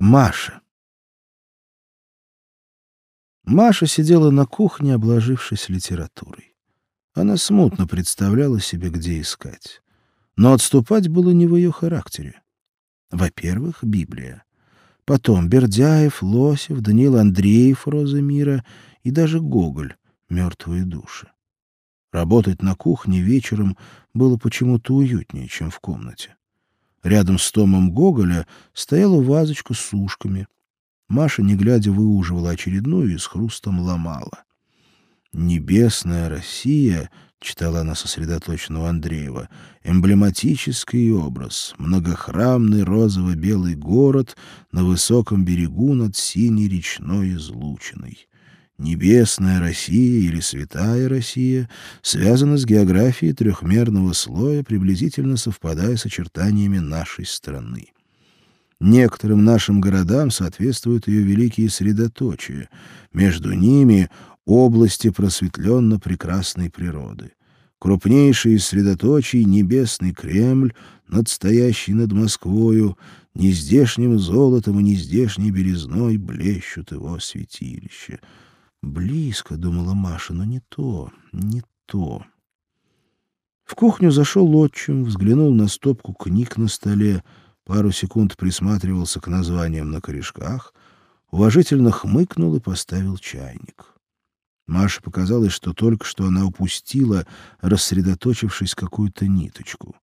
Маша. Маша сидела на кухне, обложившись литературой. Она смутно представляла себе, где искать. Но отступать было не в ее характере. Во-первых, Библия. Потом Бердяев, Лосев, Даниил Андреев «Роза мира» и даже Гоголь «Мертвые души». Работать на кухне вечером было почему-то уютнее, чем в комнате. Рядом с томом Гоголя стояла вазочка с сушками. Маша, не глядя, выуживала очередную и с хрустом ломала. «Небесная Россия», — читала она сосредоточенного Андреева, — «эмблематический образ, многохрамный розово-белый город на высоком берегу над синей речной излучиной». Небесная Россия или Святая Россия связана с географией трехмерного слоя, приблизительно совпадая с очертаниями нашей страны. Некоторым нашим городам соответствуют ее великие средоточия. Между ними области просветленно-прекрасной природы. Крупнейший из средоточий — небесный Кремль, надстоящий над Москвою, нездешним золотом и нездешней белизной блещут его святилища. Близко, — думала Маша, — но не то, не то. В кухню зашел отчим, взглянул на стопку книг на столе, пару секунд присматривался к названиям на корешках, уважительно хмыкнул и поставил чайник. Маше показалось, что только что она упустила, рассредоточившись какую-то ниточку.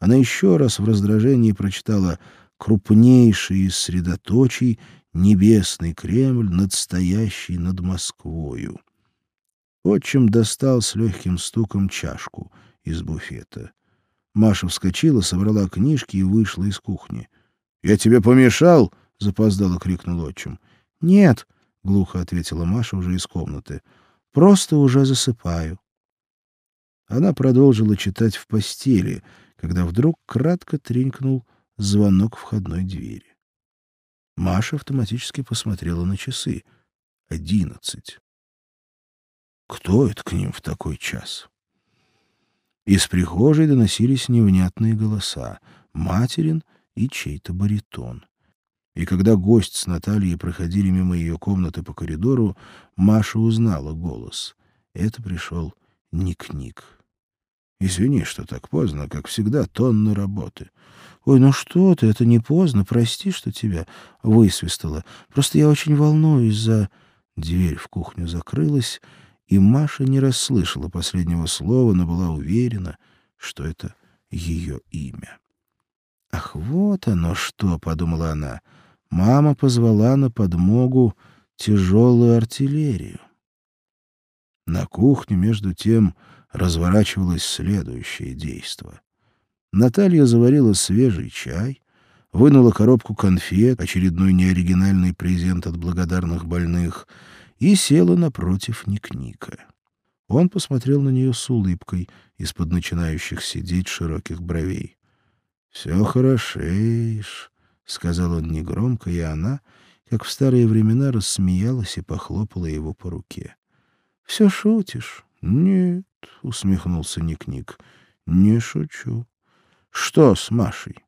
Она еще раз в раздражении прочитала «крупнейший из средоточий небесный Кремль, надстоящий над Москвою. Отчим достал с легким стуком чашку из буфета. Маша вскочила, собрала книжки и вышла из кухни. — Я тебе помешал? — запоздало крикнул отчим. — Нет, — глухо ответила Маша уже из комнаты. — Просто уже засыпаю. Она продолжила читать в постели, когда вдруг кратко тренькнул звонок входной двери. Маша автоматически посмотрела на часы. Одиннадцать. Кто это к ним в такой час? Из прихожей доносились невнятные голоса. Материн и чей-то баритон. И когда гость с Натальей проходили мимо ее комнаты по коридору, Маша узнала голос. Это пришел Ник-Ник. «Извини, что так поздно, как всегда, тонны работы. «Ой, ну что ты, это не поздно, прости, что тебя высвистало. Просто я очень волнуюсь за...» Дверь в кухню закрылась, и Маша не расслышала последнего слова, но была уверена, что это ее имя. «Ах, вот оно что!» — подумала она. «Мама позвала на подмогу тяжелую артиллерию». На кухне, между тем, разворачивалось следующее действие. Наталья заварила свежий чай, вынула коробку конфет, очередной неоригинальный презент от благодарных больных, и села напротив Ник-Ника. Он посмотрел на нее с улыбкой из-под начинающих сидеть широких бровей. — Все хорошеешь, — сказал он негромко, и она, как в старые времена, рассмеялась и похлопала его по руке. — Все шутишь? — Нет, — усмехнулся Ник-Ник, — не шучу. Что с Машей?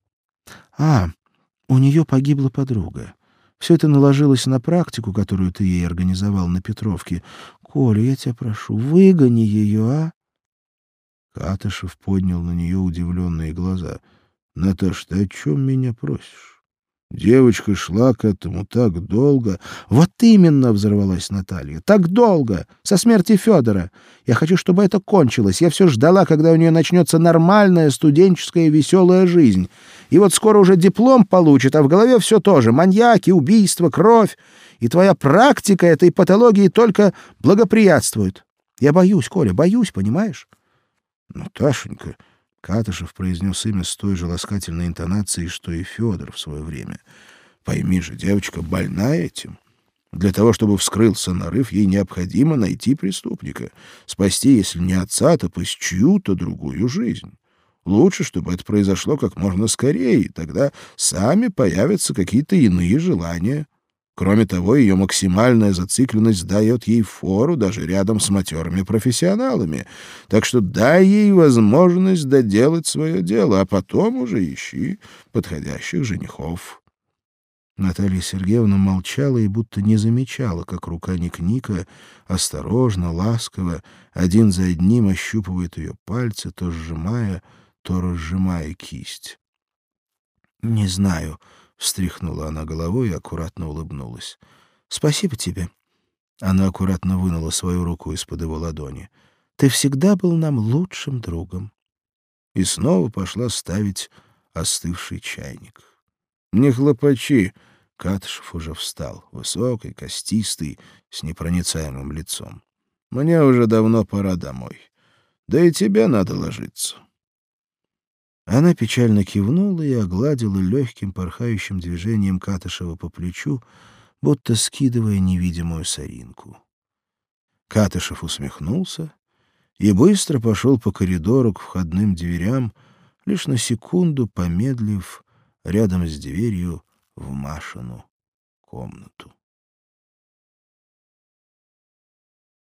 А, у нее погибла подруга. Все это наложилось на практику, которую ты ей организовал на Петровке. Коля, я тебя прошу, выгони ее, а? Катышев поднял на нее удивленные глаза. — Наташ, ты о чем меня просишь? Девочка шла к этому так долго. Вот именно, взорвалась Наталья. Так долго, со смерти Федора. Я хочу, чтобы это кончилось. Я все ждала, когда у нее начнется нормальная студенческая веселая жизнь. И вот скоро уже диплом получит, а в голове все то же: маньяки, убийства, кровь. И твоя практика этой патологии только благоприятствует. Я боюсь, Коля, боюсь, понимаешь? Наташенька, Катышев произнес имя с той же ласкательной интонацией, что и Федор в свое время. «Пойми же, девочка больна этим. Для того, чтобы вскрылся нарыв, ей необходимо найти преступника, спасти, если не отца, то пусть чью-то другую жизнь. Лучше, чтобы это произошло как можно скорее, и тогда сами появятся какие-то иные желания». Кроме того, ее максимальная зацикленность дает ей фору даже рядом с матерыми профессионалами. Так что дай ей возможность доделать свое дело, а потом уже ищи подходящих женихов. Наталья Сергеевна молчала и будто не замечала, как рука Ник-Ника осторожно, ласково, один за одним ощупывает ее пальцы, то сжимая, то разжимая кисть. «Не знаю», — встряхнула она головой и аккуратно улыбнулась. «Спасибо тебе». Она аккуратно вынула свою руку из-под его ладони. «Ты всегда был нам лучшим другом». И снова пошла ставить остывший чайник. «Не хлопачи!» Катышев уже встал, высокий, костистый, с непроницаемым лицом. «Мне уже давно пора домой. Да и тебе надо ложиться». Она печально кивнула и огладила легким порхающим движением Катышева по плечу, будто скидывая невидимую соринку. Катышев усмехнулся и быстро пошел по коридору к входным дверям, лишь на секунду помедлив рядом с дверью в Машину комнату.